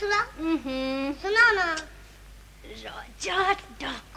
सुना हम्म सुना ना राजा डाकू हम्म,